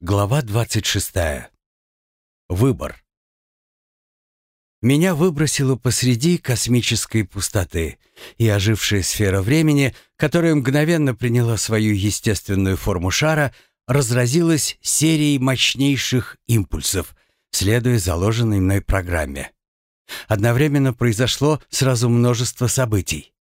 Глава 26. Выбор. Меня выбросило посреди космической пустоты, и ожившая сфера времени, которая мгновенно приняла свою естественную форму шара, разразилась серией мощнейших импульсов, следуя заложенной мной программе. Одновременно произошло сразу множество событий.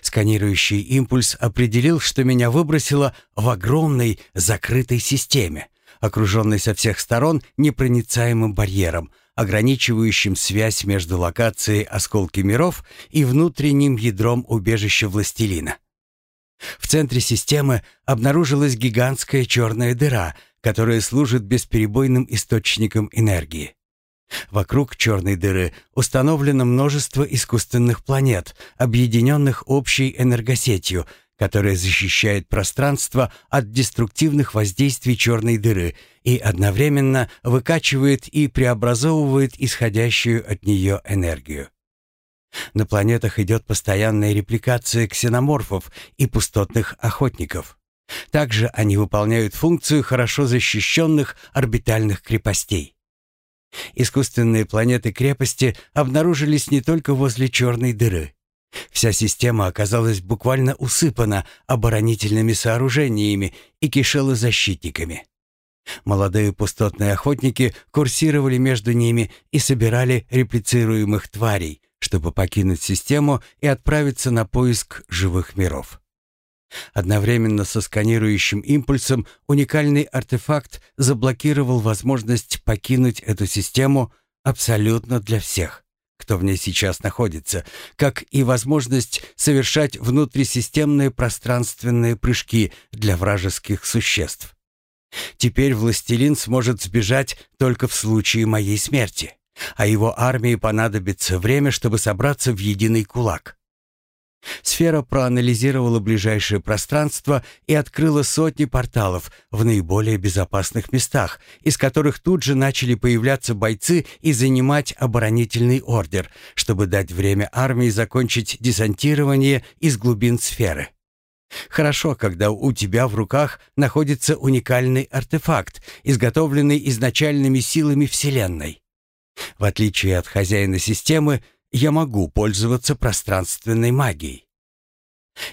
Сканирующий импульс определил, что меня выбросило в огромной закрытой системе, окруженный со всех сторон непроницаемым барьером, ограничивающим связь между локацией осколки миров и внутренним ядром убежища властелина. В центре системы обнаружилась гигантская черная дыра, которая служит бесперебойным источником энергии. Вокруг черной дыры установлено множество искусственных планет, объединенных общей энергосетью – которая защищает пространство от деструктивных воздействий черной дыры и одновременно выкачивает и преобразовывает исходящую от нее энергию. На планетах идет постоянная репликация ксеноморфов и пустотных охотников. Также они выполняют функцию хорошо защищенных орбитальных крепостей. Искусственные планеты-крепости обнаружились не только возле черной дыры. Вся система оказалась буквально усыпана оборонительными сооружениями и кишела защитниками. Молодые пустотные охотники курсировали между ними и собирали реплицируемых тварей, чтобы покинуть систему и отправиться на поиск живых миров. Одновременно со сканирующим импульсом уникальный артефакт заблокировал возможность покинуть эту систему абсолютно для всех кто в ней сейчас находится, как и возможность совершать внутрисистемные пространственные прыжки для вражеских существ. Теперь властелин сможет сбежать только в случае моей смерти, а его армии понадобится время, чтобы собраться в единый кулак. Сфера проанализировала ближайшее пространство и открыла сотни порталов в наиболее безопасных местах, из которых тут же начали появляться бойцы и занимать оборонительный ордер, чтобы дать время армии закончить десантирование из глубин сферы. Хорошо, когда у тебя в руках находится уникальный артефакт, изготовленный изначальными силами Вселенной. В отличие от хозяина системы, я могу пользоваться пространственной магией.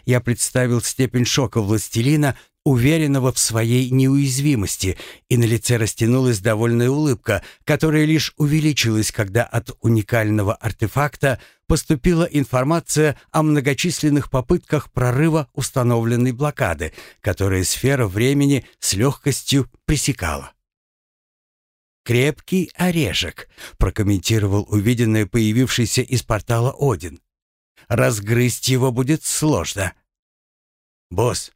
Я представил степень шока властелина, уверенного в своей неуязвимости, и на лице растянулась довольная улыбка, которая лишь увеличилась, когда от уникального артефакта поступила информация о многочисленных попытках прорыва установленной блокады, которая сфера времени с легкостью пресекала. «Крепкий орешек», — прокомментировал увиденное появившийся из портала Один. «Разгрызть его будет сложно». «Босс,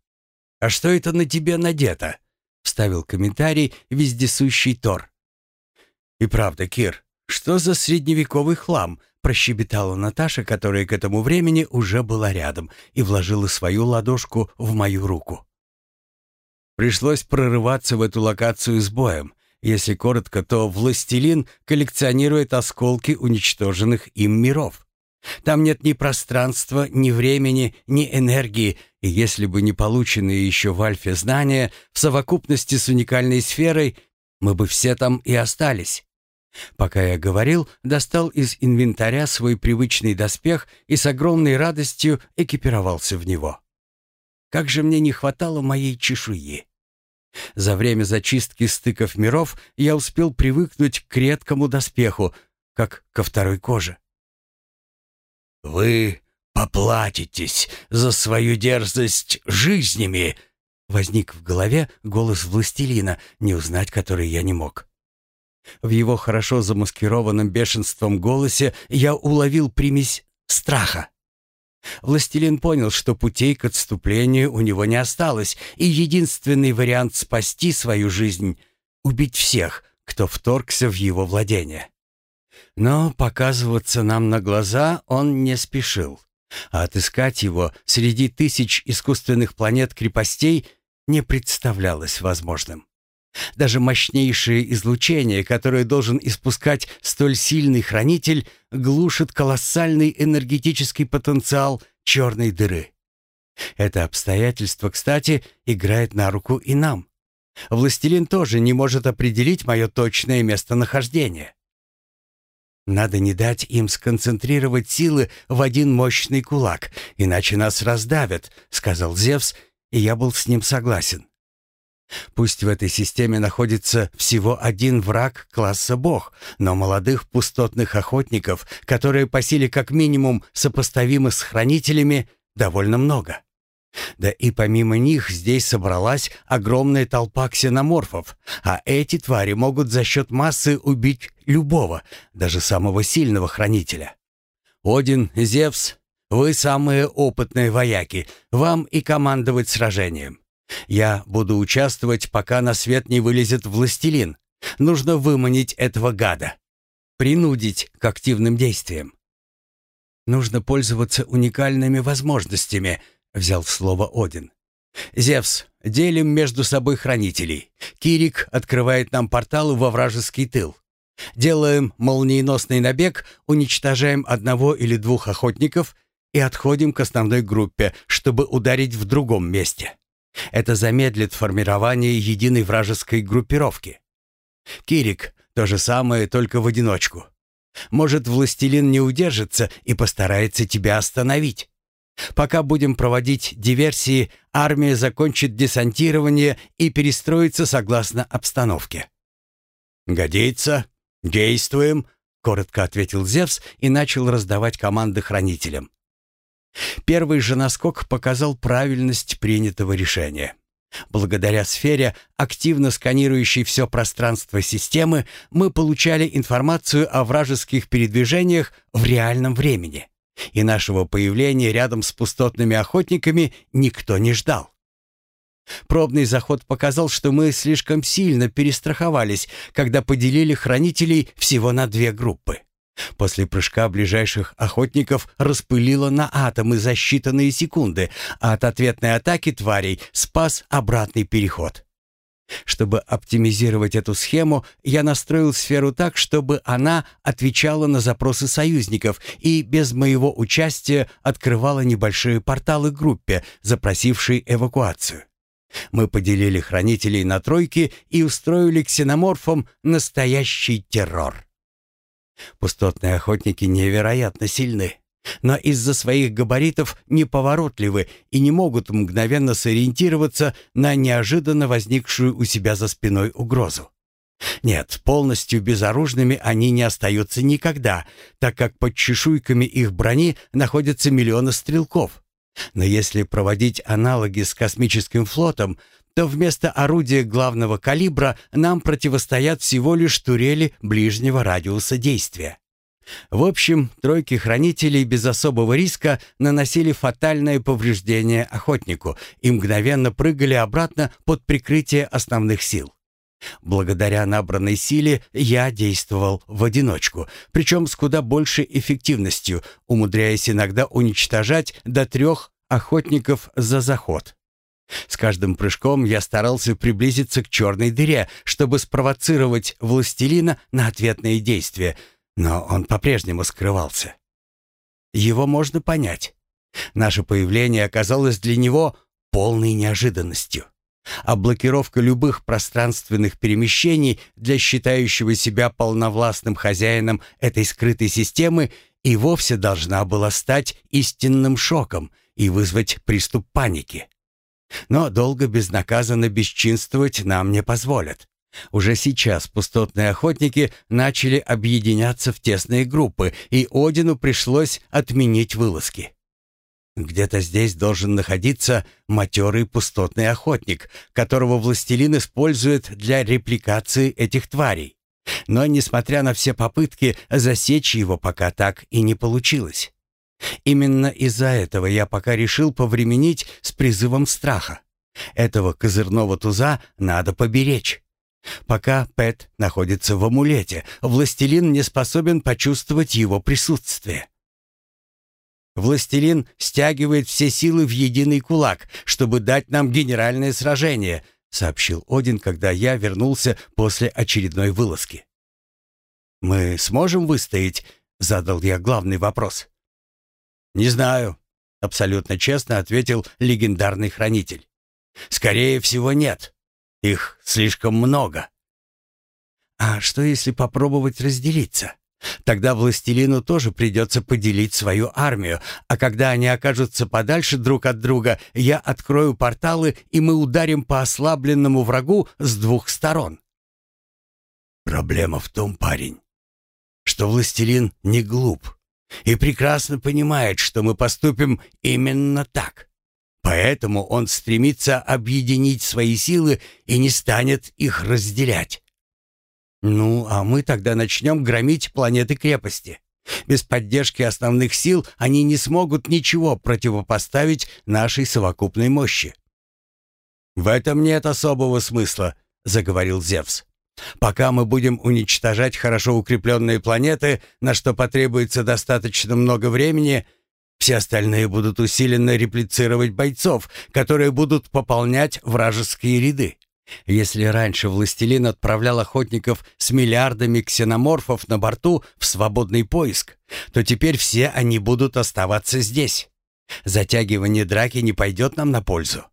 а что это на тебе надето?» — вставил комментарий вездесущий Тор. «И правда, Кир, что за средневековый хлам?» — прощебетала Наташа, которая к этому времени уже была рядом и вложила свою ладошку в мою руку. Пришлось прорываться в эту локацию с боем, если коротко, то властелин коллекционирует осколки уничтоженных им миров. Там нет ни пространства, ни времени, ни энергии, и если бы не полученные еще в Альфе знания, в совокупности с уникальной сферой, мы бы все там и остались. Пока я говорил, достал из инвентаря свой привычный доспех и с огромной радостью экипировался в него. Как же мне не хватало моей чешуи! За время зачистки стыков миров я успел привыкнуть к редкому доспеху, как ко второй коже. «Вы поплатитесь за свою дерзость жизнями!» Возник в голове голос властелина, не узнать который я не мог. В его хорошо замаскированном бешенством голосе я уловил примесь страха. Властелин понял, что путей к отступлению у него не осталось, и единственный вариант спасти свою жизнь — убить всех, кто вторгся в его владение. Но показываться нам на глаза он не спешил, а отыскать его среди тысяч искусственных планет-крепостей не представлялось возможным. Даже мощнейшее излучение, которое должен испускать столь сильный хранитель, глушит колоссальный энергетический потенциал черной дыры. Это обстоятельство, кстати, играет на руку и нам. Властелин тоже не может определить мое точное местонахождение. Надо не дать им сконцентрировать силы в один мощный кулак, иначе нас раздавят, сказал Зевс, и я был с ним согласен. Пусть в этой системе находится всего один враг класса бог, но молодых пустотных охотников, которые по силе как минимум сопоставимы с хранителями, довольно много. Да и помимо них здесь собралась огромная толпа ксеноморфов, а эти твари могут за счет массы убить любого, даже самого сильного хранителя. Один, Зевс, вы самые опытные вояки, вам и командовать сражением. Я буду участвовать, пока на свет не вылезет властелин. Нужно выманить этого гада. Принудить к активным действиям. Нужно пользоваться уникальными возможностями, взял слово Один. Зевс, делим между собой хранителей. Кирик открывает нам порталы во вражеский тыл. Делаем молниеносный набег, уничтожаем одного или двух охотников и отходим к основной группе, чтобы ударить в другом месте. Это замедлит формирование единой вражеской группировки. Кирик — то же самое, только в одиночку. Может, властелин не удержится и постарается тебя остановить. Пока будем проводить диверсии, армия закончит десантирование и перестроится согласно обстановке. «Годится. Действуем», — коротко ответил Зевс и начал раздавать команды хранителям. Первый же наскок показал правильность принятого решения. Благодаря сфере, активно сканирующей все пространство системы, мы получали информацию о вражеских передвижениях в реальном времени. И нашего появления рядом с пустотными охотниками никто не ждал. Пробный заход показал, что мы слишком сильно перестраховались, когда поделили хранителей всего на две группы. После прыжка ближайших охотников распылило на атомы за считанные секунды, а от ответной атаки тварей спас обратный переход. Чтобы оптимизировать эту схему, я настроил сферу так, чтобы она отвечала на запросы союзников и без моего участия открывала небольшие порталы группе, запросившей эвакуацию. Мы поделили хранителей на тройки и устроили ксеноморфам настоящий террор. Пустотные охотники невероятно сильны, но из-за своих габаритов неповоротливы и не могут мгновенно сориентироваться на неожиданно возникшую у себя за спиной угрозу. Нет, полностью безоружными они не остаются никогда, так как под чешуйками их брони находятся миллионы стрелков. Но если проводить аналоги с космическим флотом, то вместо орудия главного калибра нам противостоят всего лишь турели ближнего радиуса действия. В общем, тройки хранителей без особого риска наносили фатальное повреждение охотнику и мгновенно прыгали обратно под прикрытие основных сил. Благодаря набранной силе я действовал в одиночку, причем с куда большей эффективностью, умудряясь иногда уничтожать до трех охотников за заход. С каждым прыжком я старался приблизиться к черной дыре, чтобы спровоцировать властелина на ответные действия, но он по-прежнему скрывался. Его можно понять. Наше появление оказалось для него полной неожиданностью. А блокировка любых пространственных перемещений для считающего себя полновластным хозяином этой скрытой системы и вовсе должна была стать истинным шоком и вызвать приступ паники. Но долго безнаказанно бесчинствовать нам не позволят. Уже сейчас пустотные охотники начали объединяться в тесные группы, и Одину пришлось отменить вылазки. Где-то здесь должен находиться матерый пустотный охотник, которого властелин использует для репликации этих тварей. Но, несмотря на все попытки, засечь его пока так и не получилось. Именно из-за этого я пока решил повременить с призывом страха. Этого козырного туза надо поберечь. Пока Пэт находится в амулете, властелин не способен почувствовать его присутствие. Властелин стягивает все силы в единый кулак, чтобы дать нам генеральное сражение, сообщил Один, когда я вернулся после очередной вылазки. Мы сможем выстоять? задал я главный вопрос. «Не знаю», — абсолютно честно ответил легендарный хранитель. «Скорее всего, нет. Их слишком много. А что если попробовать разделиться? Тогда властелину тоже придется поделить свою армию, а когда они окажутся подальше друг от друга, я открою порталы, и мы ударим по ослабленному врагу с двух сторон. Проблема в том, парень, что властелин не глуп и прекрасно понимает, что мы поступим именно так. Поэтому он стремится объединить свои силы и не станет их разделять. Ну, а мы тогда начнем громить планеты-крепости. Без поддержки основных сил они не смогут ничего противопоставить нашей совокупной мощи. «В этом нет особого смысла», — заговорил Зевс. «Пока мы будем уничтожать хорошо укрепленные планеты, на что потребуется достаточно много времени, все остальные будут усиленно реплицировать бойцов, которые будут пополнять вражеские ряды. Если раньше властелин отправлял охотников с миллиардами ксеноморфов на борту в свободный поиск, то теперь все они будут оставаться здесь. Затягивание драки не пойдет нам на пользу.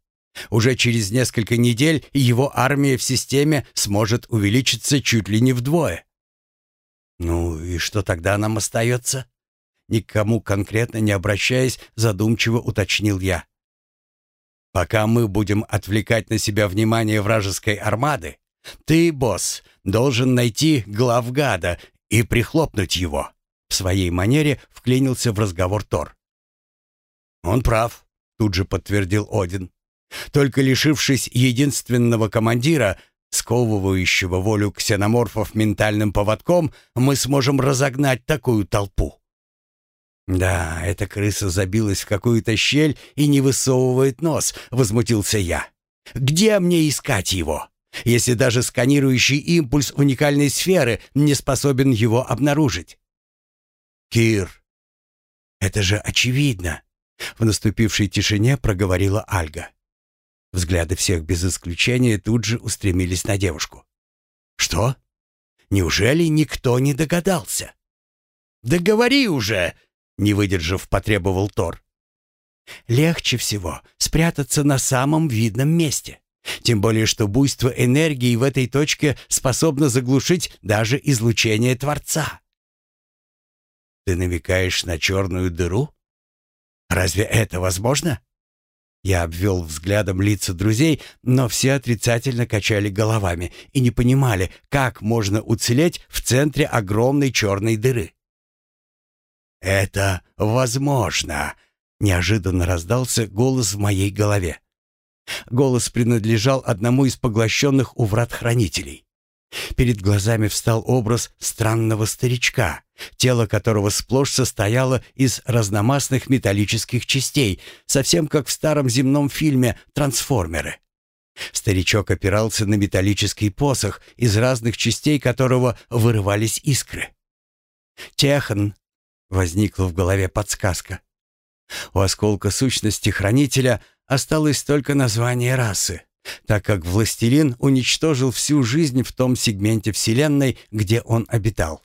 Уже через несколько недель его армия в системе сможет увеличиться чуть ли не вдвое. Ну и что тогда нам остается? Никому конкретно не обращаясь, задумчиво уточнил я. Пока мы будем отвлекать на себя внимание вражеской армады, ты, босс, должен найти главгада и прихлопнуть его. В своей манере вклинился в разговор Тор. Он прав, тут же подтвердил Один. Только лишившись единственного командира, сковывающего волю ксеноморфов ментальным поводком, мы сможем разогнать такую толпу. «Да, эта крыса забилась в какую-то щель и не высовывает нос», — возмутился я. «Где мне искать его, если даже сканирующий импульс уникальной сферы не способен его обнаружить?» «Кир, это же очевидно», — в наступившей тишине проговорила Альга. Взгляды всех без исключения тут же устремились на девушку. «Что? Неужели никто не догадался?» «Да говори уже!» не выдержав, потребовал Тор. Легче всего спрятаться на самом видном месте. Тем более, что буйство энергии в этой точке способно заглушить даже излучение Творца. Ты намекаешь на черную дыру? Разве это возможно? Я обвел взглядом лица друзей, но все отрицательно качали головами и не понимали, как можно уцелеть в центре огромной черной дыры. «Это возможно!» — неожиданно раздался голос в моей голове. Голос принадлежал одному из поглощенных у врат хранителей. Перед глазами встал образ странного старичка, тело которого сплошь состояло из разномастных металлических частей, совсем как в старом земном фильме «Трансформеры». Старичок опирался на металлический посох, из разных частей которого вырывались искры. Техан Возникла в голове подсказка. У осколка сущности хранителя осталось только название расы, так как властелин уничтожил всю жизнь в том сегменте Вселенной, где он обитал.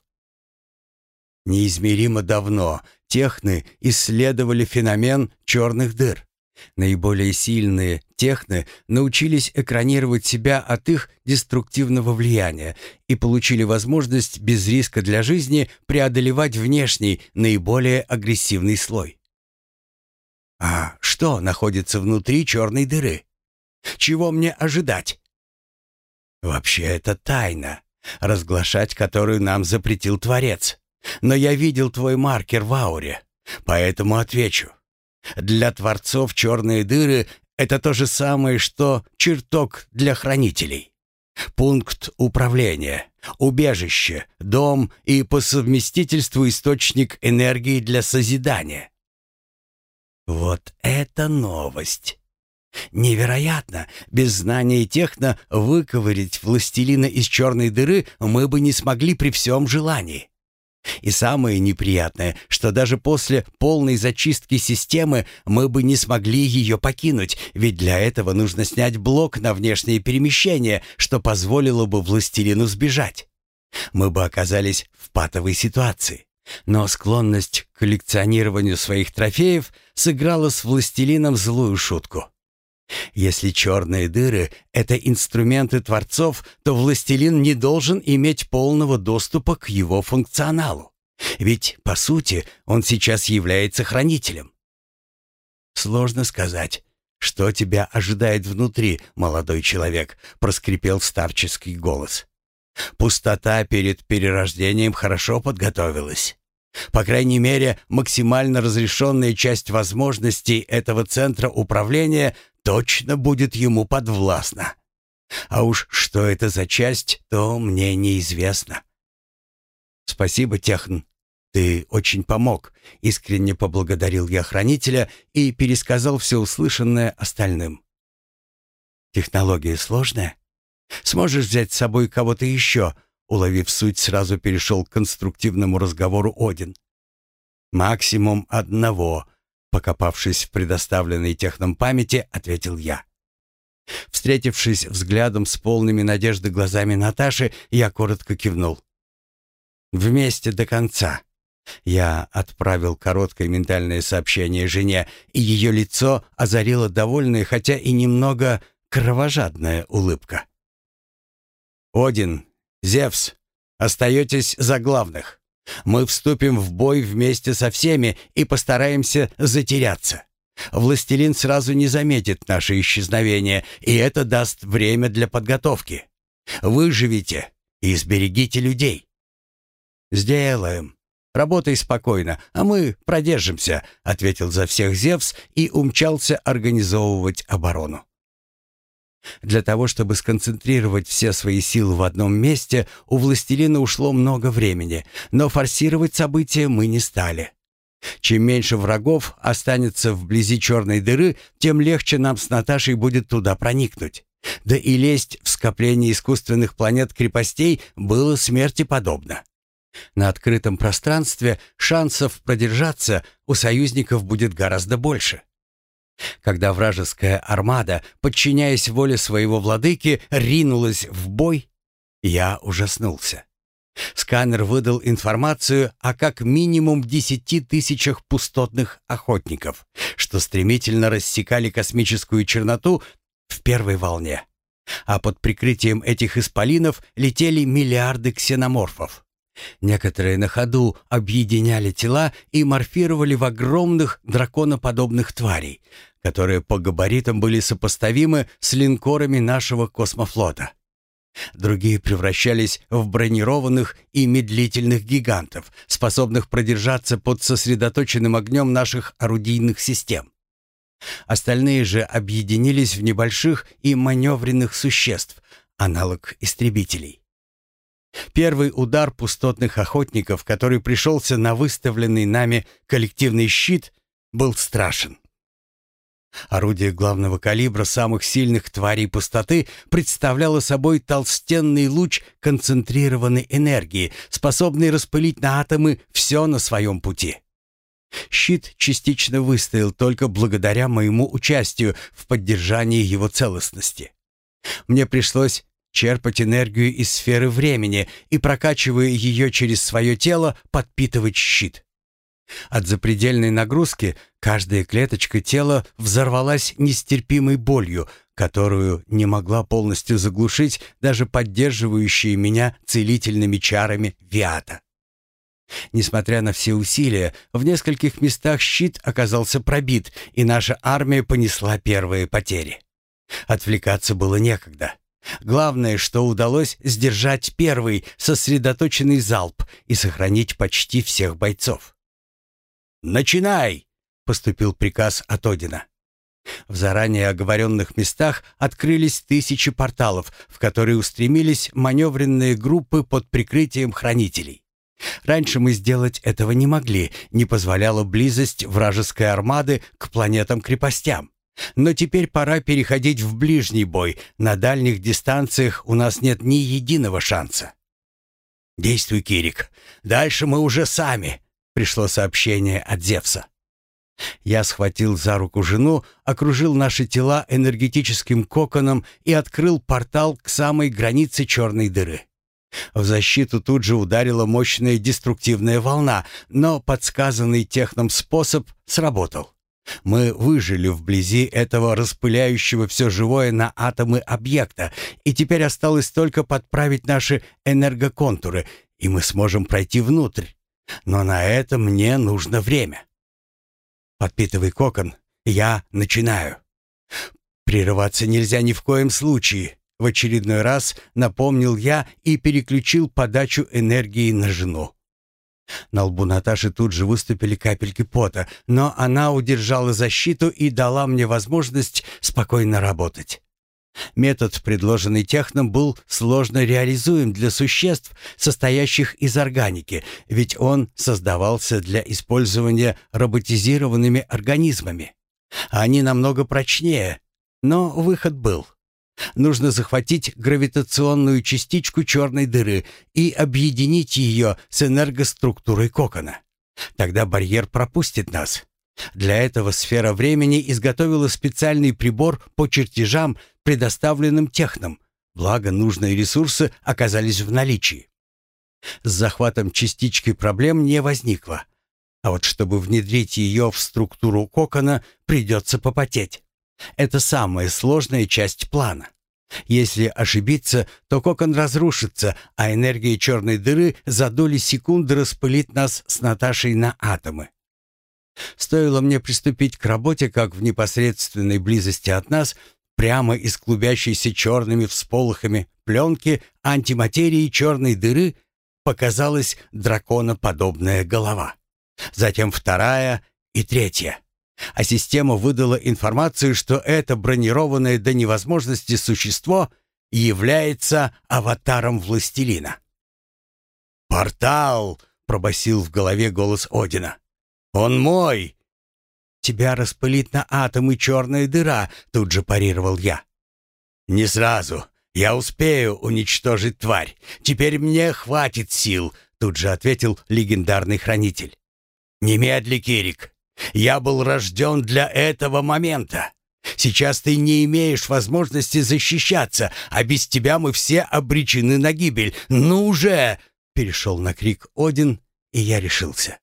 Неизмеримо давно техны исследовали феномен черных дыр. Наиболее сильные техны научились экранировать себя от их деструктивного влияния и получили возможность без риска для жизни преодолевать внешний, наиболее агрессивный слой. А что находится внутри черной дыры? Чего мне ожидать? Вообще это тайна, разглашать которую нам запретил Творец. Но я видел твой маркер в ауре, поэтому отвечу. Для творцов черные дыры — это то же самое, что чертог для хранителей. Пункт управления, убежище, дом и по совместительству источник энергии для созидания. Вот это новость! Невероятно! Без знания техно выковырять властелина из черной дыры мы бы не смогли при всем желании. И самое неприятное, что даже после полной зачистки системы мы бы не смогли ее покинуть, ведь для этого нужно снять блок на внешнее перемещение, что позволило бы властелину сбежать. Мы бы оказались в патовой ситуации. Но склонность к коллекционированию своих трофеев сыграла с властелином злую шутку. Если черные дыры — это инструменты творцов, то властелин не должен иметь полного доступа к его функционалу. Ведь, по сути, он сейчас является хранителем. Сложно сказать, что тебя ожидает внутри, молодой человек, проскрипел старческий голос. Пустота перед перерождением хорошо подготовилась. По крайней мере, максимально разрешенная часть возможностей этого центра управления точно будет ему подвластна. А уж что это за часть, то мне неизвестно. Спасибо, Техн. Ты очень помог. Искренне поблагодарил я хранителя и пересказал все услышанное остальным. Технология сложная? Сможешь взять с собой кого-то еще? Уловив суть, сразу перешел к конструктивному разговору Один. «Максимум одного», — покопавшись в предоставленной техном памяти, ответил я. Встретившись взглядом с полными надежды глазами Наташи, я коротко кивнул. «Вместе до конца». Я отправил короткое ментальное сообщение жене, и ее лицо озарило довольная, хотя и немного кровожадная улыбка. «Один, Зевс, остаетесь за главных. Мы вступим в бой вместе со всеми и постараемся затеряться. Властелин сразу не заметит наше исчезновение, и это даст время для подготовки. Выживите и сберегите людей. Сделаем. Работай спокойно, а мы продержимся, ответил за всех Зевс и умчался организовывать оборону. Для того, чтобы сконцентрировать все свои силы в одном месте, у властелина ушло много времени, но форсировать события мы не стали. Чем меньше врагов останется вблизи черной дыры, тем легче нам с Наташей будет туда проникнуть. Да и лезть в скопление искусственных планет-крепостей было смерти подобно. На открытом пространстве шансов продержаться у союзников будет гораздо больше. Когда вражеская армада, подчиняясь воле своего владыки, ринулась в бой, я ужаснулся. Сканер выдал информацию о как минимум десяти тысячах пустотных охотников, что стремительно рассекали космическую черноту в первой волне. А под прикрытием этих исполинов летели миллиарды ксеноморфов. Некоторые на ходу объединяли тела и морфировали в огромных драконоподобных тварей, которые по габаритам были сопоставимы с линкорами нашего космофлота. Другие превращались в бронированных и медлительных гигантов, способных продержаться под сосредоточенным огнем наших орудийных систем. Остальные же объединились в небольших и маневренных существ, аналог истребителей. Первый удар пустотных охотников, который пришелся на выставленный нами коллективный щит, был страшен. Орудие главного калибра самых сильных тварей пустоты представляло собой толстенный луч концентрированной энергии, способный распылить на атомы все на своем пути. Щит частично выстоял только благодаря моему участию в поддержании его целостности. Мне пришлось черпать энергию из сферы времени и, прокачивая ее через свое тело, подпитывать щит. От запредельной нагрузки каждая клеточка тела взорвалась нестерпимой болью, которую не могла полностью заглушить даже поддерживающие меня целительными чарами Виата. Несмотря на все усилия, в нескольких местах щит оказался пробит, и наша армия понесла первые потери. Отвлекаться было некогда. Главное, что удалось сдержать первый сосредоточенный залп и сохранить почти всех бойцов. «Начинай!» — поступил приказ от Одина. В заранее оговоренных местах открылись тысячи порталов, в которые устремились маневренные группы под прикрытием хранителей. Раньше мы сделать этого не могли, не позволяла близость вражеской армады к планетам-крепостям. Но теперь пора переходить в ближний бой. На дальних дистанциях у нас нет ни единого шанса. «Действуй, Кирик. Дальше мы уже сами», пришло сообщение от Зевса. Я схватил за руку жену, окружил наши тела энергетическим коконом и открыл портал к самой границе черной дыры. В защиту тут же ударила мощная деструктивная волна, но подсказанный техном способ сработал. Мы выжили вблизи этого распыляющего все живое на атомы объекта, и теперь осталось только подправить наши энергоконтуры, и мы сможем пройти внутрь. Но на это мне нужно время. Подпитывай кокон, я начинаю. Прерываться нельзя ни в коем случае. В очередной раз напомнил я и переключил подачу энергии на жену. На лбу Наташи тут же выступили капельки пота, но она удержала защиту и дала мне возможность спокойно работать. Метод, предложенный техном, был сложно реализуем для существ, состоящих из органики, ведь он создавался для использования роботизированными организмами. Они намного прочнее, но выход был. Нужно захватить гравитационную частичку черной дыры и объединить ее с энергоструктурой кокона. Тогда барьер пропустит нас. Для этого сфера времени изготовила специальный прибор по чертежам, предоставленным техном, благо нужные ресурсы оказались в наличии. С захватом частички проблем не возникло. А вот чтобы внедрить ее в структуру кокона, придется попотеть. Это самая сложная часть плана. Если ошибиться, то кокон разрушится, а энергия черной дыры за доли секунды распылит нас с Наташей на атомы. Стоило мне приступить к работе, как в непосредственной близости от нас, прямо из клубящейся черными всполохами пленки антиматерии черной дыры, показалась драконоподобная голова. Затем вторая и третья а система выдала информацию, что это бронированное до невозможности существо является аватаром властелина. «Портал!» — пробасил в голове голос Одина. «Он мой!» «Тебя распылит на атомы черная дыра», — тут же парировал я. «Не сразу. Я успею уничтожить тварь. Теперь мне хватит сил», — тут же ответил легендарный хранитель. «Немедли, Кирик. Я был рожден для этого момента. Сейчас ты не имеешь возможности защищаться, а без тебя мы все обречены на гибель. Ну уже!» Перешел на крик Один, и я решился.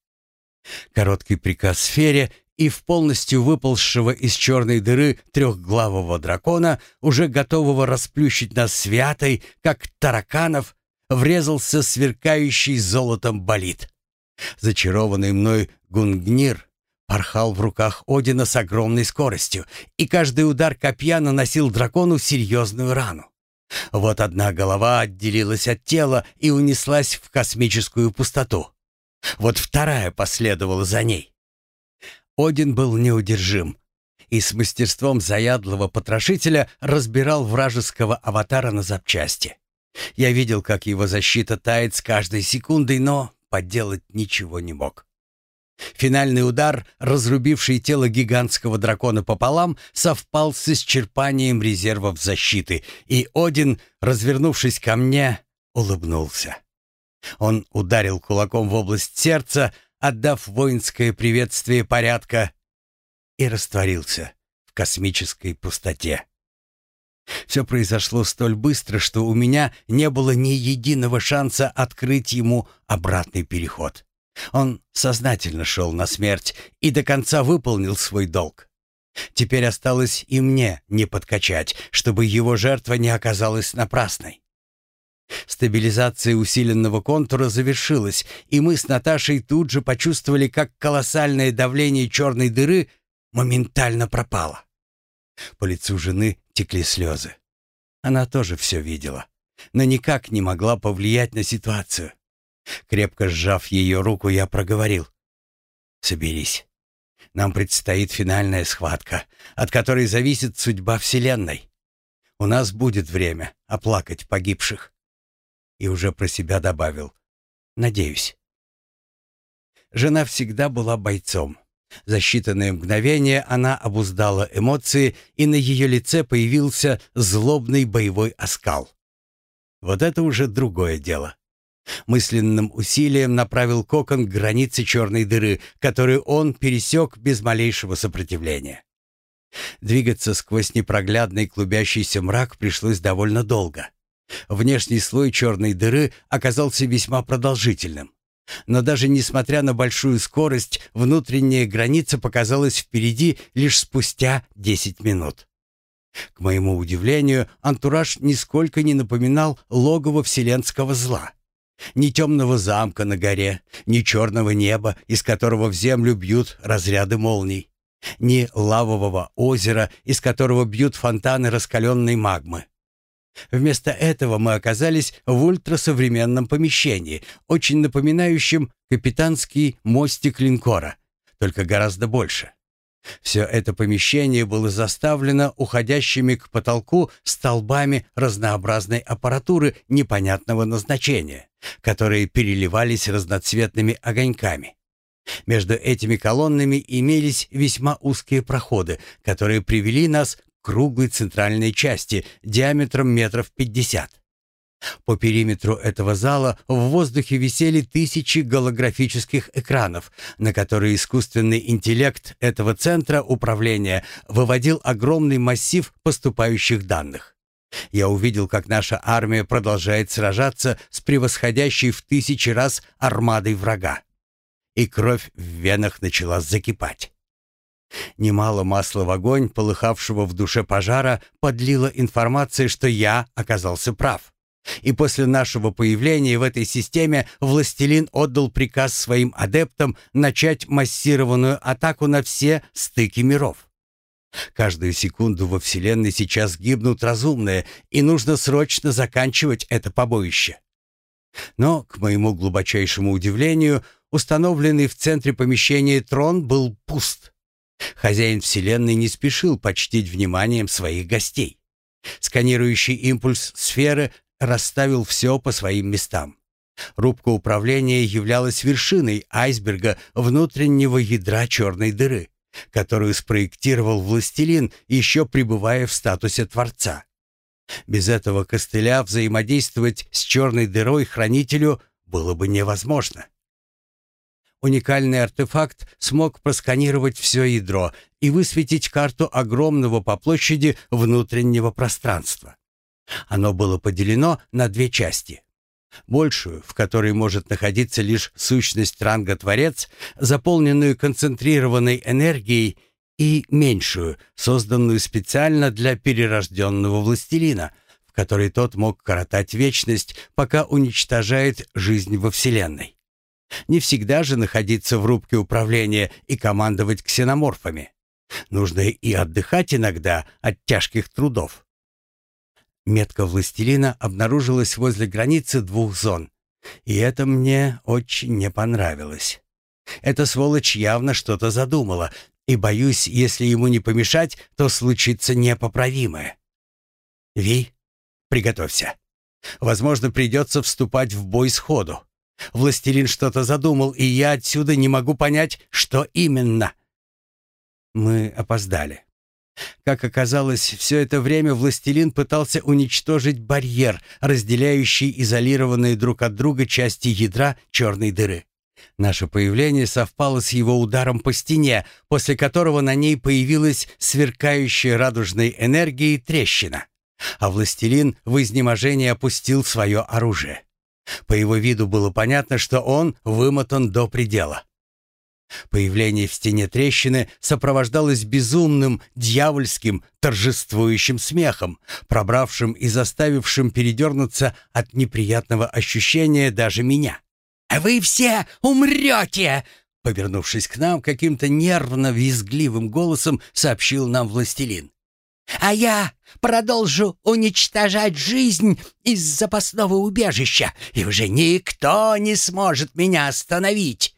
Короткий приказ сфере, и в полностью выползшего из черной дыры трехглавого дракона, уже готового расплющить нас святой, как тараканов, врезался сверкающий золотом болид. Зачарованный мной гунгнир порхал в руках Одина с огромной скоростью, и каждый удар копья наносил дракону серьезную рану. Вот одна голова отделилась от тела и унеслась в космическую пустоту. Вот вторая последовала за ней. Один был неудержим и с мастерством заядлого потрошителя разбирал вражеского аватара на запчасти. Я видел, как его защита тает с каждой секундой, но поделать ничего не мог. Финальный удар, разрубивший тело гигантского дракона пополам, совпал с исчерпанием резервов защиты, и Один, развернувшись ко мне, улыбнулся. Он ударил кулаком в область сердца, отдав воинское приветствие порядка, и растворился в космической пустоте. Все произошло столь быстро, что у меня не было ни единого шанса открыть ему обратный переход. Он сознательно шел на смерть и до конца выполнил свой долг. Теперь осталось и мне не подкачать, чтобы его жертва не оказалась напрасной. Стабилизация усиленного контура завершилась, и мы с Наташей тут же почувствовали, как колоссальное давление черной дыры моментально пропало. По лицу жены текли слезы. Она тоже все видела, но никак не могла повлиять на ситуацию. Крепко сжав ее руку, я проговорил. «Соберись. Нам предстоит финальная схватка, от которой зависит судьба Вселенной. У нас будет время оплакать погибших». И уже про себя добавил. «Надеюсь». Жена всегда была бойцом. За считанные мгновения она обуздала эмоции, и на ее лице появился злобный боевой оскал. Вот это уже другое дело. Мысленным усилием направил кокон к границе черной дыры, которую он пересек без малейшего сопротивления. Двигаться сквозь непроглядный клубящийся мрак пришлось довольно долго. Внешний слой черной дыры оказался весьма продолжительным. Но даже несмотря на большую скорость, внутренняя граница показалась впереди лишь спустя 10 минут. К моему удивлению, антураж нисколько не напоминал логово вселенского зла. Ни темного замка на горе, ни черного неба, из которого в землю бьют разряды молний, ни лавового озера, из которого бьют фонтаны раскаленной магмы. Вместо этого мы оказались в ультрасовременном помещении, очень напоминающем капитанский мостик линкора, только гораздо больше. Все это помещение было заставлено уходящими к потолку столбами разнообразной аппаратуры непонятного назначения, которые переливались разноцветными огоньками. Между этими колоннами имелись весьма узкие проходы, которые привели нас круглой центральной части диаметром метров пятьдесят. По периметру этого зала в воздухе висели тысячи голографических экранов, на которые искусственный интеллект этого центра управления выводил огромный массив поступающих данных. Я увидел, как наша армия продолжает сражаться с превосходящей в тысячи раз армадой врага. И кровь в венах начала закипать. Немало масла в огонь, полыхавшего в душе пожара, подлила информация, что я оказался прав. И после нашего появления в этой системе властелин отдал приказ своим адептам начать массированную атаку на все стыки миров. Каждую секунду во Вселенной сейчас гибнут разумные, и нужно срочно заканчивать это побоище. Но, к моему глубочайшему удивлению, установленный в центре помещения трон был пуст. Хозяин Вселенной не спешил почтить вниманием своих гостей. Сканирующий импульс сферы расставил все по своим местам. Рубка управления являлась вершиной айсберга внутреннего ядра черной дыры, которую спроектировал властелин, еще пребывая в статусе Творца. Без этого костыля взаимодействовать с черной дырой хранителю было бы невозможно. Уникальный артефакт смог просканировать все ядро и высветить карту огромного по площади внутреннего пространства. Оно было поделено на две части. Большую, в которой может находиться лишь сущность ранга Творец, заполненную концентрированной энергией, и меньшую, созданную специально для перерожденного властелина, в которой тот мог коротать вечность, пока уничтожает жизнь во Вселенной. Не всегда же находиться в рубке управления и командовать ксеноморфами. Нужно и отдыхать иногда от тяжких трудов. Метка властелина обнаружилась возле границы двух зон. И это мне очень не понравилось. Эта сволочь явно что-то задумала, и боюсь, если ему не помешать, то случится непоправимое. Ви, приготовься. Возможно, придется вступать в бой сходу. Властелин что-то задумал, и я отсюда не могу понять, что именно. Мы опоздали. Как оказалось, все это время властелин пытался уничтожить барьер, разделяющий изолированные друг от друга части ядра черной дыры. Наше появление совпало с его ударом по стене, после которого на ней появилась сверкающая радужной энергией трещина. А властелин в изнеможении опустил свое оружие. По его виду было понятно, что он вымотан до предела. Появление в стене трещины сопровождалось безумным, дьявольским, торжествующим смехом, пробравшим и заставившим передернуться от неприятного ощущения даже меня. «А «Вы все умрете!» Повернувшись к нам, каким-то нервно-визгливым голосом сообщил нам властелин. «А я продолжу уничтожать жизнь из запасного убежища, и уже никто не сможет меня остановить!»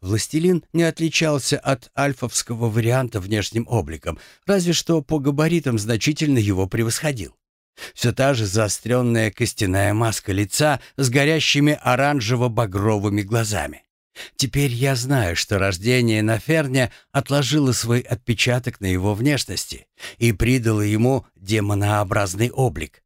Властелин не отличался от альфовского варианта внешним обликом, разве что по габаритам значительно его превосходил. Все та же заостренная костяная маска лица с горящими оранжево-багровыми глазами. Теперь я знаю, что рождение на Ферне отложило свой отпечаток на его внешности и придало ему демонообразный облик.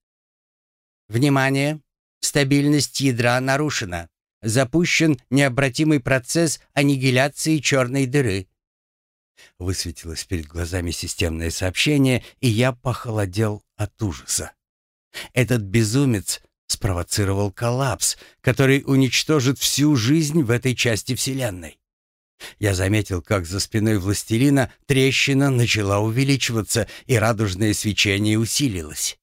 «Внимание! Стабильность ядра нарушена. Запущен необратимый процесс аннигиляции черной дыры. Высветилось перед глазами системное сообщение, и я похолодел от ужаса. Этот безумец спровоцировал коллапс, который уничтожит всю жизнь в этой части Вселенной. Я заметил, как за спиной властелина трещина начала увеличиваться, и радужное свечение усилилось.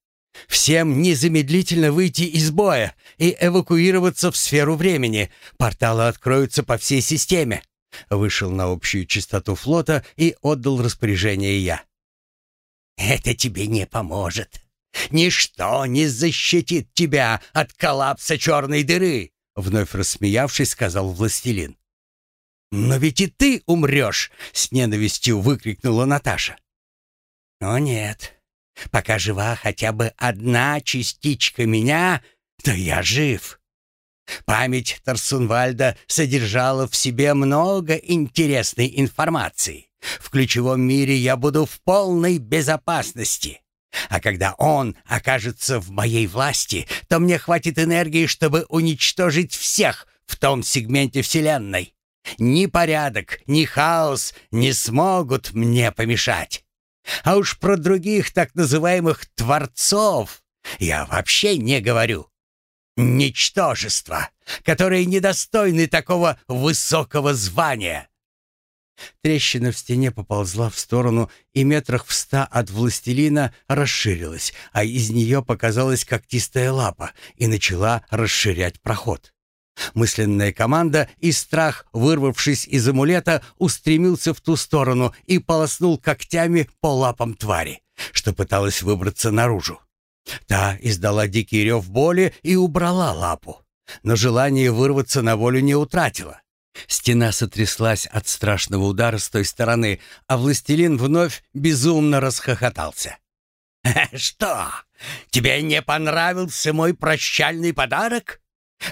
«Всем незамедлительно выйти из боя и эвакуироваться в сферу времени. Порталы откроются по всей системе». Вышел на общую частоту флота и отдал распоряжение я. «Это тебе не поможет. Ничто не защитит тебя от коллапса черной дыры», вновь рассмеявшись, сказал властелин. «Но ведь и ты умрешь!» — с ненавистью выкрикнула Наташа. «О нет, пока жива хотя бы одна частичка меня, то я жив». Память Тарсунвальда содержала в себе много интересной информации. В ключевом мире я буду в полной безопасности. А когда он окажется в моей власти, то мне хватит энергии, чтобы уничтожить всех в том сегменте Вселенной. Ни порядок, ни хаос не смогут мне помешать. А уж про других так называемых «творцов» я вообще не говорю. Ничтожество, которые недостойны такого высокого звания. Трещина в стене поползла в сторону и метрах в ста от властелина расширилась, а из нее показалась когтистая лапа и начала расширять проход. Мысленная команда и страх, вырвавшись из амулета, устремился в ту сторону и полоснул когтями по лапам твари, что пыталась выбраться наружу. Та издала дикий рев боли и убрала лапу, но желание вырваться на волю не утратила. Стена сотряслась от страшного удара с той стороны, а властелин вновь безумно расхохотался. «Что, тебе не понравился мой прощальный подарок?»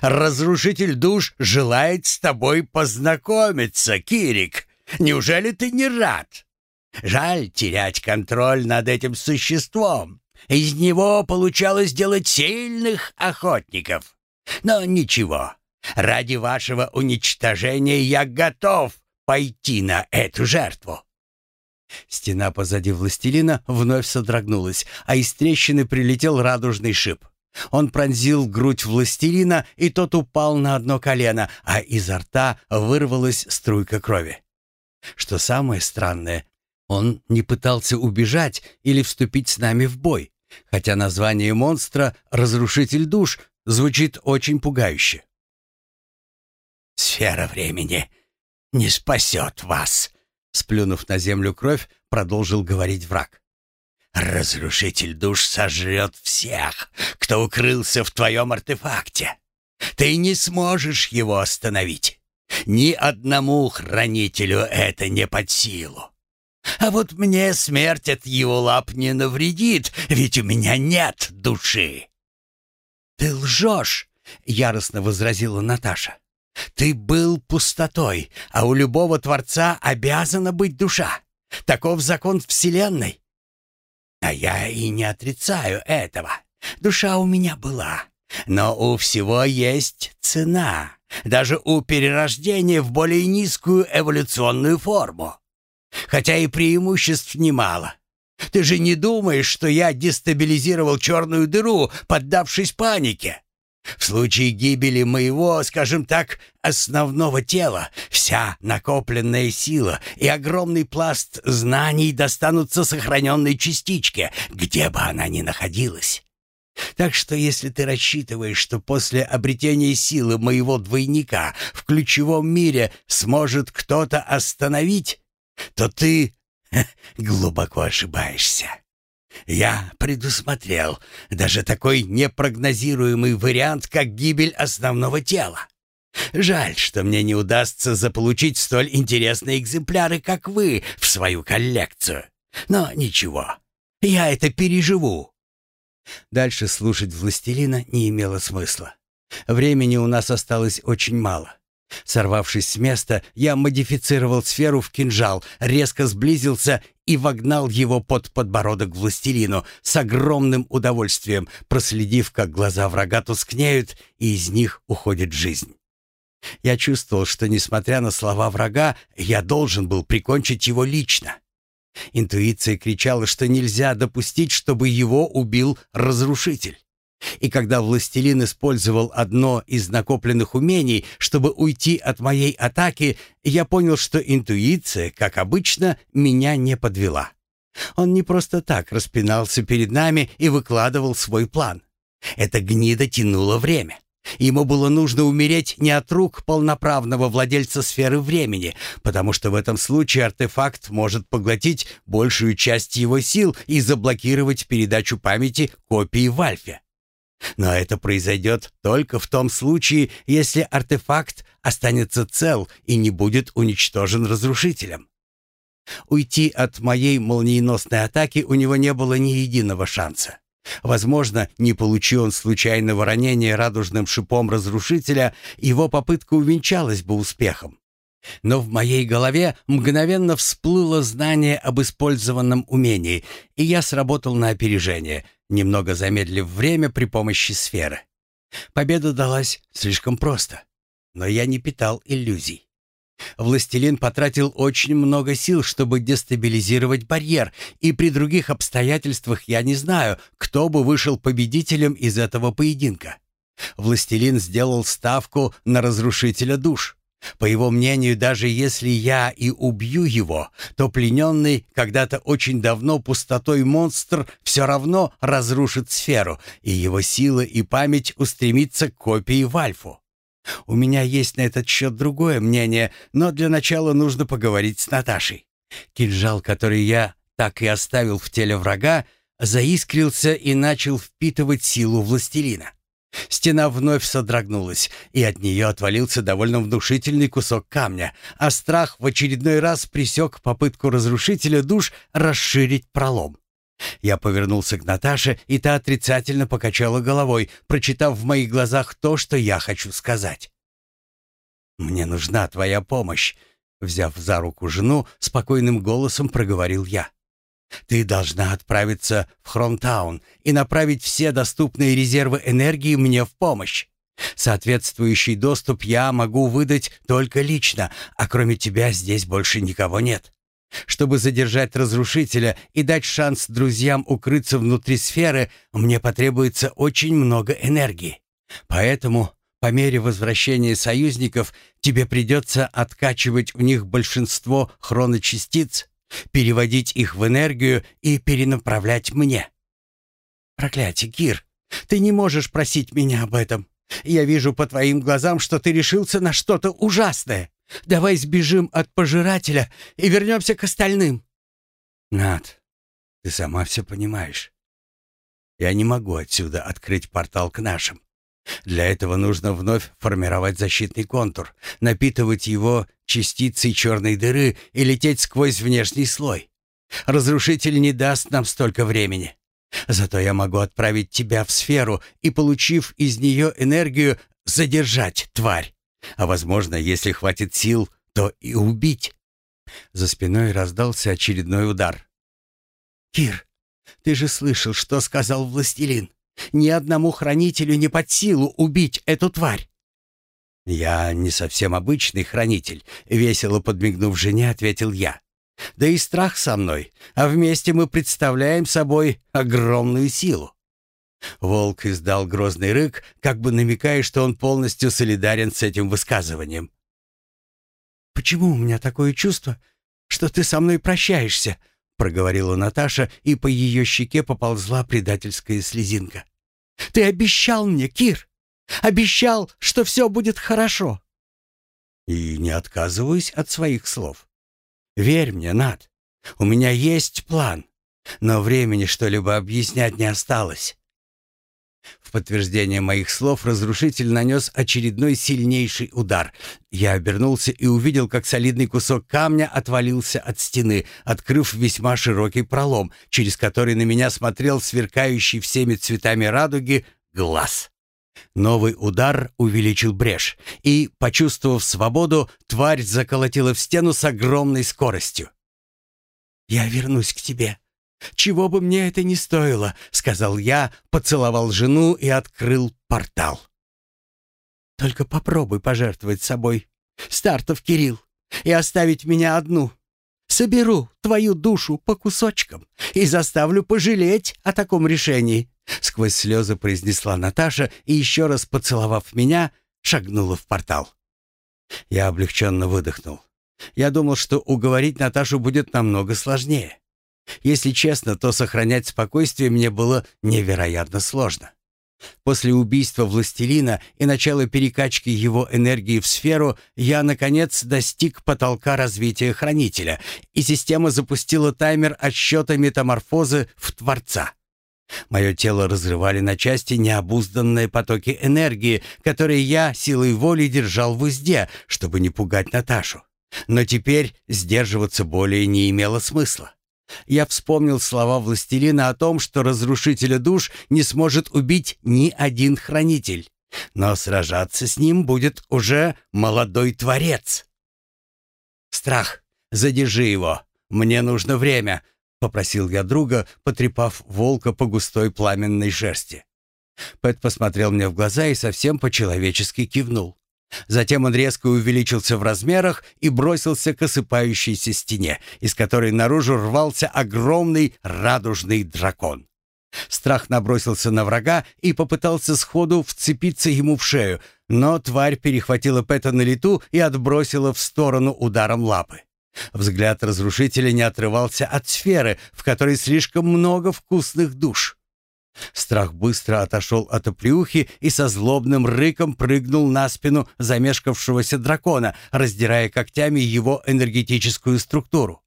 Разрушитель душ желает с тобой познакомиться, Кирик. Неужели ты не рад? Жаль терять контроль над этим существом. Из него получалось делать сильных охотников. Но ничего, ради вашего уничтожения я готов пойти на эту жертву. Стена позади властелина вновь содрогнулась, а из трещины прилетел радужный шип. Он пронзил грудь властелина, и тот упал на одно колено, а изо рта вырвалась струйка крови. Что самое странное, он не пытался убежать или вступить с нами в бой, хотя название монстра «Разрушитель душ» звучит очень пугающе. «Сфера времени не спасет вас», — сплюнув на землю кровь, продолжил говорить враг. Разрушитель душ сожрет всех, кто укрылся в твоем артефакте. Ты не сможешь его остановить. Ни одному хранителю это не под силу. А вот мне смерть от его лап не навредит, ведь у меня нет души. Ты лжешь, яростно возразила Наташа. Ты был пустотой, а у любого творца обязана быть душа. Таков закон Вселенной. А я и не отрицаю этого. Душа у меня была. Но у всего есть цена. Даже у перерождения в более низкую эволюционную форму. Хотя и преимуществ немало. Ты же не думаешь, что я дестабилизировал черную дыру, поддавшись панике? В случае гибели моего, скажем так, основного тела, вся накопленная сила и огромный пласт знаний достанутся сохраненной частичке, где бы она ни находилась. Так что если ты рассчитываешь, что после обретения силы моего двойника в ключевом мире сможет кто-то остановить, то ты глубоко ошибаешься. Я предусмотрел даже такой непрогнозируемый вариант, как гибель основного тела. Жаль, что мне не удастся заполучить столь интересные экземпляры, как вы, в свою коллекцию. Но ничего, я это переживу. Дальше слушать властелина не имело смысла. Времени у нас осталось очень мало. Сорвавшись с места, я модифицировал сферу в кинжал, резко сблизился и вогнал его под подбородок властелину с огромным удовольствием, проследив, как глаза врага тускнеют и из них уходит жизнь. Я чувствовал, что, несмотря на слова врага, я должен был прикончить его лично. Интуиция кричала, что нельзя допустить, чтобы его убил разрушитель. И когда властелин использовал одно из накопленных умений, чтобы уйти от моей атаки, я понял, что интуиция, как обычно, меня не подвела. Он не просто так распинался перед нами и выкладывал свой план. Эта гнида тянула время. Ему было нужно умереть не от рук полноправного владельца сферы времени, потому что в этом случае артефакт может поглотить большую часть его сил и заблокировать передачу памяти копии в Альфе. Но это произойдет только в том случае, если артефакт останется цел и не будет уничтожен разрушителем. Уйти от моей молниеносной атаки у него не было ни единого шанса. Возможно, не получи он случайного ранения радужным шипом разрушителя, его попытка увенчалась бы успехом. Но в моей голове мгновенно всплыло знание об использованном умении, и я сработал на опережение, немного замедлив время при помощи сферы. Победа далась слишком просто, но я не питал иллюзий. Властелин потратил очень много сил, чтобы дестабилизировать барьер, и при других обстоятельствах я не знаю, кто бы вышел победителем из этого поединка. Властелин сделал ставку на разрушителя душ. По его мнению, даже если я и убью его, то плененный когда-то очень давно пустотой монстр все равно разрушит сферу, и его сила и память устремится к копии в Альфу. У меня есть на этот счет другое мнение, но для начала нужно поговорить с Наташей. Кинжал, который я так и оставил в теле врага, заискрился и начал впитывать силу властелина. Стена вновь содрогнулась, и от нее отвалился довольно внушительный кусок камня, а страх в очередной раз пресек попытку разрушителя душ расширить пролом. Я повернулся к Наташе, и та отрицательно покачала головой, прочитав в моих глазах то, что я хочу сказать. «Мне нужна твоя помощь», — взяв за руку жену, спокойным голосом проговорил я. «Ты должна отправиться в Хромтаун и направить все доступные резервы энергии мне в помощь. Соответствующий доступ я могу выдать только лично, а кроме тебя здесь больше никого нет. Чтобы задержать разрушителя и дать шанс друзьям укрыться внутри сферы, мне потребуется очень много энергии. Поэтому, по мере возвращения союзников, тебе придется откачивать у них большинство хроночастиц, переводить их в энергию и перенаправлять мне. Проклятие, Кир, ты не можешь просить меня об этом. Я вижу по твоим глазам, что ты решился на что-то ужасное. Давай сбежим от пожирателя и вернемся к остальным». «Над, ты сама все понимаешь. Я не могу отсюда открыть портал к нашим. Для этого нужно вновь формировать защитный контур, напитывать его частицей черной дыры и лететь сквозь внешний слой. Разрушитель не даст нам столько времени. Зато я могу отправить тебя в сферу и, получив из нее энергию, задержать тварь. А возможно, если хватит сил, то и убить. За спиной раздался очередной удар. «Кир, ты же слышал, что сказал властелин. Ни одному хранителю не под силу убить эту тварь». «Я не совсем обычный хранитель», — весело подмигнув жене, ответил я. «Да и страх со мной, а вместе мы представляем собой огромную силу. Волк издал грозный рык, как бы намекая, что он полностью солидарен с этим высказыванием. «Почему у меня такое чувство, что ты со мной прощаешься?» — проговорила Наташа, и по ее щеке поползла предательская слезинка. «Ты обещал мне, Кир! Обещал, что все будет хорошо!» «И не отказываюсь от своих слов. Верь мне, Над, у меня есть план, но времени что-либо объяснять не осталось. В подтверждение моих слов разрушитель нанес очередной сильнейший удар. Я обернулся и увидел, как солидный кусок камня отвалился от стены, открыв весьма широкий пролом, через который на меня смотрел сверкающий всеми цветами радуги глаз. Новый удар увеличил брешь, и, почувствовав свободу, тварь заколотила в стену с огромной скоростью. «Я вернусь к тебе», «Чего бы мне это ни стоило», — сказал я, поцеловал жену и открыл портал. «Только попробуй пожертвовать собой, Стартов Кирилл, и оставить меня одну. соберу твою душу по кусочкам и заставлю пожалеть о таком решении», сквозь слезы произнесла Наташа и еще раз поцеловав меня, шагнула в портал. Я облегченно выдохнул. Я думал, что уговорить Наташу будет намного сложнее. Если честно, то сохранять спокойствие мне было невероятно сложно. После убийства властелина и начала перекачки его энергии в сферу я, наконец, достиг потолка развития хранителя, и система запустила таймер отсчета метаморфозы в Творца. Мое тело разрывали на части необузданные потоки энергии, которые я силой воли держал в узде, чтобы не пугать Наташу. Но теперь сдерживаться более не имело смысла. Я вспомнил слова властелина о том, что разрушителя душ не сможет убить ни один хранитель, но сражаться с ним будет уже молодой творец. «Страх, задержи его, мне нужно время», — попросил я друга, потрепав волка по густой пламенной шерсти. Пэт посмотрел мне в глаза и совсем по-человечески кивнул. Затем он резко увеличился в размерах и бросился к осыпающейся стене, из которой наружу рвался огромный радужный дракон. Страх набросился на врага и попытался сходу вцепиться ему в шею, но тварь перехватила Пэта на лету и отбросила в сторону ударом лапы. Взгляд разрушителя не отрывался от сферы, в которой слишком много вкусных душ. Страх быстро отошел от оплеухи и со злобным рыком прыгнул на спину замешкавшегося дракона, раздирая когтями его энергетическую структуру.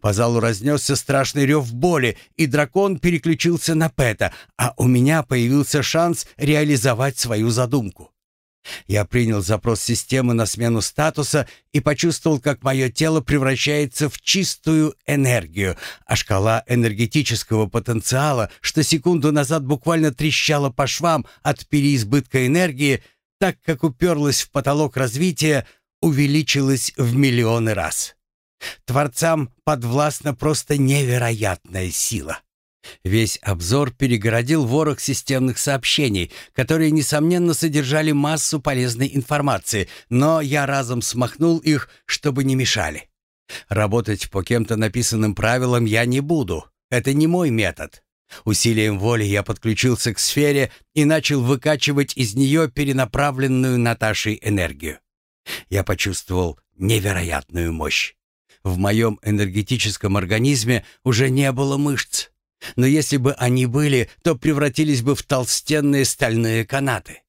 По залу разнесся страшный рев боли, и дракон переключился на Пэта, а у меня появился шанс реализовать свою задумку. Я принял запрос системы на смену статуса и почувствовал, как мое тело превращается в чистую энергию, а шкала энергетического потенциала, что секунду назад буквально трещала по швам от переизбытка энергии, так как уперлась в потолок развития, увеличилась в миллионы раз. Творцам подвластна просто невероятная сила. Весь обзор перегородил ворох системных сообщений, которые, несомненно, содержали массу полезной информации, но я разом смахнул их, чтобы не мешали. Работать по кем-то написанным правилам я не буду. Это не мой метод. Усилием воли я подключился к сфере и начал выкачивать из нее перенаправленную Наташей энергию. Я почувствовал невероятную мощь. В моем энергетическом организме уже не было мышц. Но если бы они были, то превратились бы в толстенные стальные канаты.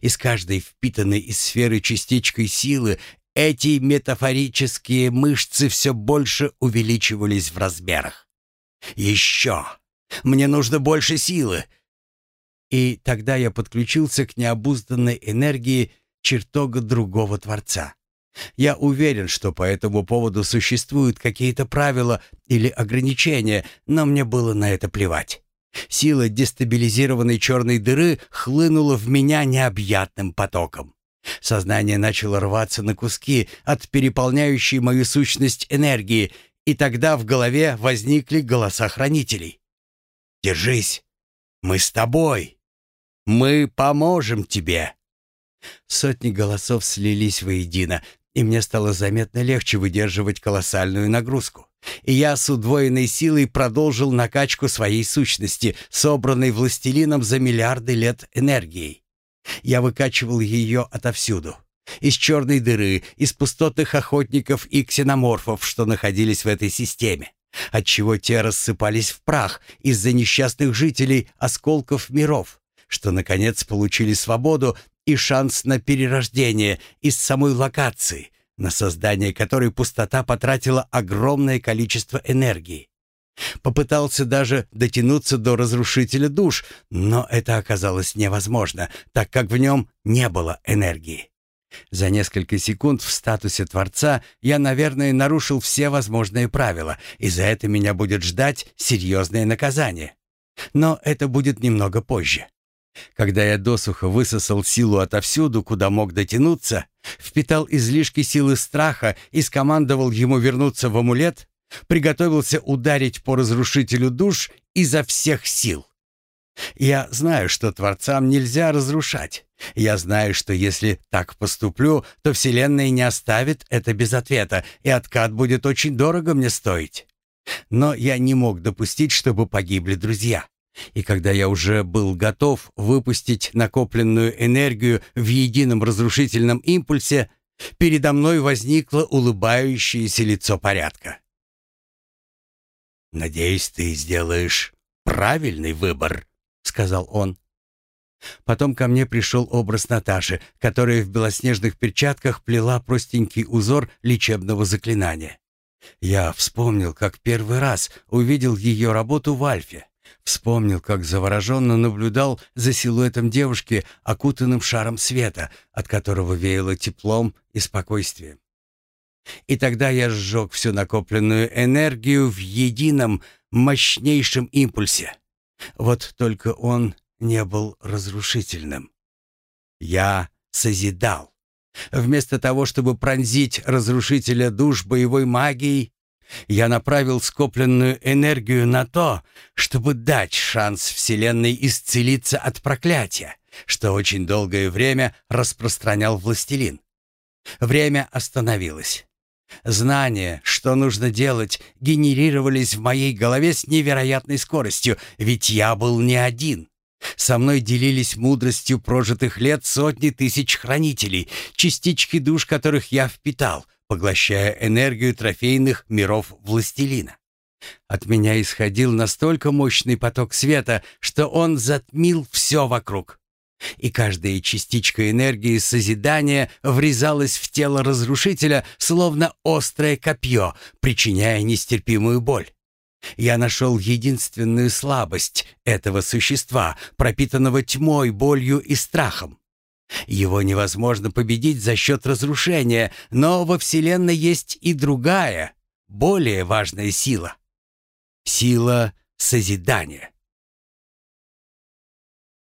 Из каждой впитанной из сферы частичкой силы эти метафорические мышцы все больше увеличивались в размерах. «Еще! Мне нужно больше силы!» И тогда я подключился к необузданной энергии чертога другого Творца. Я уверен, что по этому поводу существуют какие-то правила или ограничения, но мне было на это плевать. Сила дестабилизированной черной дыры хлынула в меня необъятным потоком. Сознание начало рваться на куски от переполняющей мою сущность энергии, и тогда в голове возникли голоса хранителей. «Держись! Мы с тобой! Мы поможем тебе!» Сотни голосов слились воедино, и мне стало заметно легче выдерживать колоссальную нагрузку. И я с удвоенной силой продолжил накачку своей сущности, собранной властелином за миллиарды лет энергией. Я выкачивал ее отовсюду. Из черной дыры, из пустотных охотников и ксеноморфов, что находились в этой системе, отчего те рассыпались в прах из-за несчастных жителей осколков миров, что, наконец, получили свободу и шанс на перерождение из самой локации, на создание которой пустота потратила огромное количество энергии. Попытался даже дотянуться до разрушителя душ, но это оказалось невозможно, так как в нем не было энергии. За несколько секунд в статусе Творца я, наверное, нарушил все возможные правила, и за это меня будет ждать серьезное наказание. Но это будет немного позже. Когда я досуха высосал силу отовсюду, куда мог дотянуться, впитал излишки силы страха и скомандовал ему вернуться в амулет, приготовился ударить по разрушителю душ изо всех сил. Я знаю, что Творцам нельзя разрушать. Я знаю, что если так поступлю, то Вселенная не оставит это без ответа, и откат будет очень дорого мне стоить. Но я не мог допустить, чтобы погибли друзья. И когда я уже был готов выпустить накопленную энергию в едином разрушительном импульсе, передо мной возникло улыбающееся лицо порядка. «Надеюсь, ты сделаешь правильный выбор», — сказал он. Потом ко мне пришел образ Наташи, которая в белоснежных перчатках плела простенький узор лечебного заклинания. Я вспомнил, как первый раз увидел ее работу в Альфе. Вспомнил, как завороженно наблюдал за силуэтом девушки, окутанным шаром света, от которого веяло теплом и спокойствием. И тогда я сжег всю накопленную энергию в едином, мощнейшем импульсе. Вот только он не был разрушительным. Я созидал. Вместо того, чтобы пронзить разрушителя душ боевой магией, я направил скопленную энергию на то, чтобы дать шанс Вселенной исцелиться от проклятия, что очень долгое время распространял властелин. Время остановилось. Знания, что нужно делать, генерировались в моей голове с невероятной скоростью, ведь я был не один. Со мной делились мудростью прожитых лет сотни тысяч хранителей, частички душ которых я впитал, поглощая энергию трофейных миров властелина. От меня исходил настолько мощный поток света, что он затмил все вокруг. И каждая частичка энергии созидания врезалась в тело разрушителя, словно острое копье, причиняя нестерпимую боль. Я нашел единственную слабость этого существа, пропитанного тьмой, болью и страхом. Его невозможно победить за счет разрушения, но во Вселенной есть и другая, более важная сила. Сила созидания.